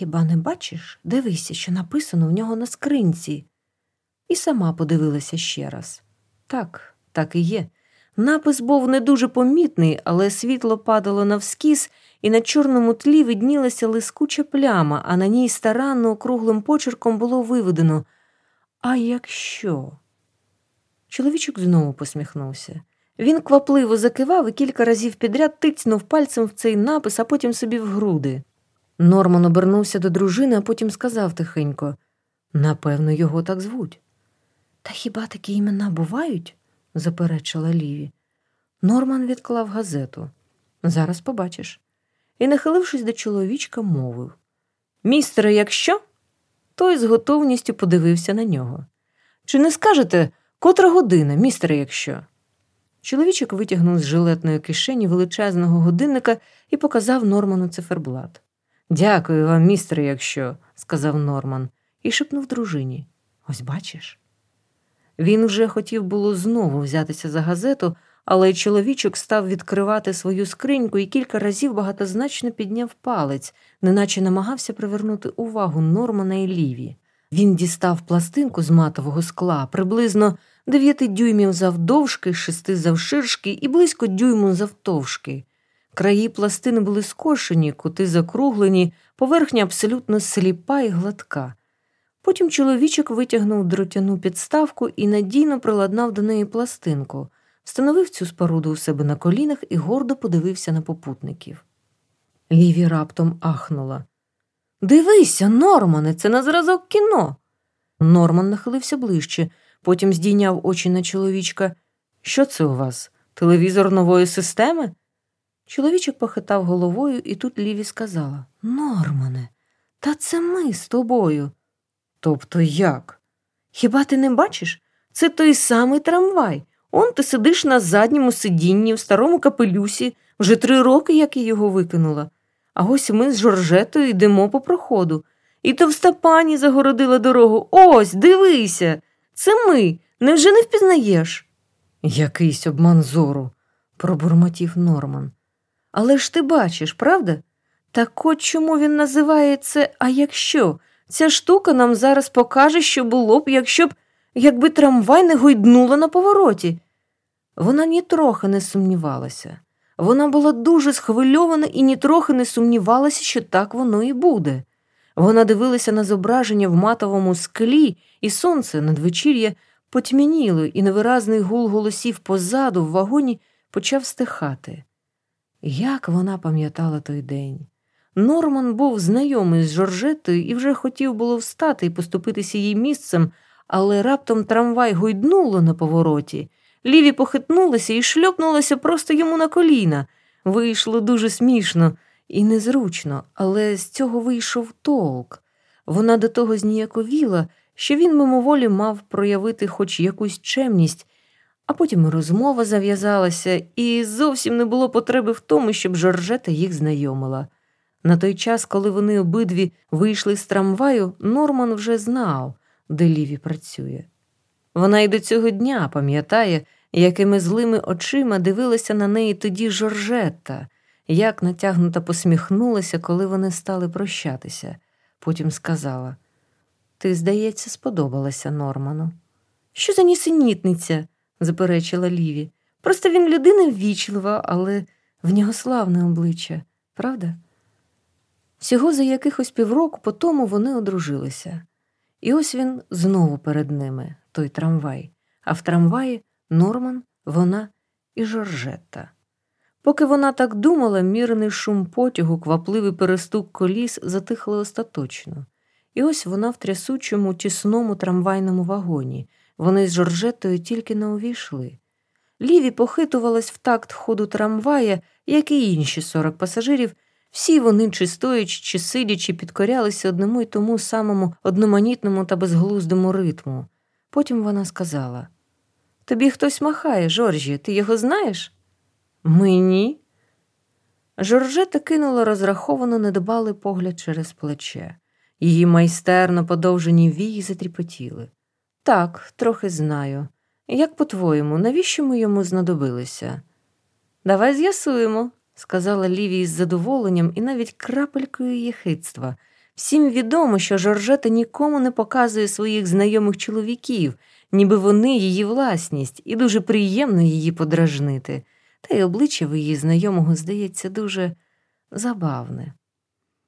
Хіба не бачиш? Дивися, що написано в нього на скринці. І сама подивилася ще раз. Так, так і є. Напис був не дуже помітний, але світло падало навскіз, і на чорному тлі виднілася лискуча пляма, а на ній старанно округлим почерком було виведено. А якщо? Чоловічок знову посміхнувся. Він квапливо закивав і кілька разів підряд тицнув пальцем в цей напис, а потім собі в груди. Норман обернувся до дружини, а потім сказав тихенько напевно, його так звуть. Та хіба такі імена бувають? заперечила Ліві. Норман відклав газету. Зараз побачиш. І, нахилившись до чоловічка, мовив Містере, якщо? Той з готовністю подивився на нього. Чи не скажете, котра година, містере, якщо? Чоловічок витягнув з жилетної кишені величезного годинника і показав Норману циферблат. Дякую вам, містере, якщо, сказав Норман, і шепнув дружині. Ось бачиш. Він вже хотів було знову взятися за газету, але чоловічок став відкривати свою скриньку і кілька разів багатозначно підняв палець, неначе намагався привернути увагу Нормана і Ліві. Він дістав пластинку з матового скла приблизно дев'яти дюймів завдовжки, шести завширшки і близько дюйму завтовшки. Краї пластини були скошені, кути закруглені, поверхня абсолютно сліпа і гладка. Потім чоловічок витягнув дротяну підставку і надійно приладнав до неї пластинку, встановив цю споруду у себе на колінах і гордо подивився на попутників. Ліві раптом ахнула. Дивися, Нормане, це на зразок кіно. Норман нахилився ближче, потім здійняв очі на чоловічка. Що це у вас? Телевізор нової системи? Чоловічок похитав головою, і тут Ліві сказала Нормане, та це ми з тобою. Тобто як? Хіба ти не бачиш? Це той самий трамвай. Он ти сидиш на задньому сидінні в старому капелюсі, вже три роки, як я його викинула. А ось ми з Жоржетою йдемо по проходу. І товста пані загородила дорогу. Ось, дивися, це ми. Невже не впізнаєш? Якийсь обман зору, пробурмотів Норман. Але ж ти бачиш, правда? Так от чому він називає це А якщо? Ця штука нам зараз покаже, що було б, якщо б, якби трамвай не гойднула на повороті. Вона нітрохи не сумнівалася. Вона була дуже схвильована і нітрохи не сумнівалася, що так воно і буде. Вона дивилася на зображення в матовому склі, і сонце надвечір'я потьмяніло, і невиразний гул голосів позаду в вагоні почав стихати. Як вона пам'ятала той день? Норман був знайомий з Жоржетою і вже хотів було встати і поступитися їй місцем, але раптом трамвай гойднуло на повороті. Ліві похитнулася і шльопнулася просто йому на коліна. Вийшло дуже смішно і незручно, але з цього вийшов толк. Вона до того зніяковіла, що він мимоволі мав проявити хоч якусь чемність, а потім розмова зав'язалася, і зовсім не було потреби в тому, щоб Жоржета їх знайомила. На той час, коли вони обидві вийшли з трамваю, Норман вже знав, де Ліві працює. Вона й до цього дня пам'ятає, якими злими очима дивилася на неї тоді Жоржетта, як натягнуто посміхнулася, коли вони стали прощатися. Потім сказала: Ти, здається, сподобалася Норману. Що за нісенітниця? Заперечила Ліві. Просто він людина ввічлива, але в нього славне обличчя, правда? Всього за якихось півроку по тому вони одружилися. І ось він знову перед ними, той трамвай, а в трамваї Норман, вона і Жоржетта. Поки вона так думала, мірний шум потягу, квапливий перестук коліс затихли остаточно. І ось вона в трясучому, тісному трамвайному вагоні. Вони з Жоржетою тільки не увійшли. Ліві похитувалась в такт ходу трамвая, як і інші сорок пасажирів. Всі вони, чи стоячи, чи сидячи, підкорялися одному й тому самому одноманітному та безглуздому ритму. Потім вона сказала Тобі хтось махає, Жоржі, ти його знаєш? Мені. Жоржета кинула розраховано недбалий погляд через плече. Її майстерно подовжені вії затріпотіли. Так, трохи знаю. Як по-твоєму, навіщо ми йому знадобилися? Давай з'ясуємо, сказала Ліві із задоволенням і навіть крапелькою єхидства. Всім відомо, що Жоржета нікому не показує своїх знайомих чоловіків, ніби вони її власність, і дуже приємно її подражнити. Та й обличчя в її знайомого здається дуже забавне.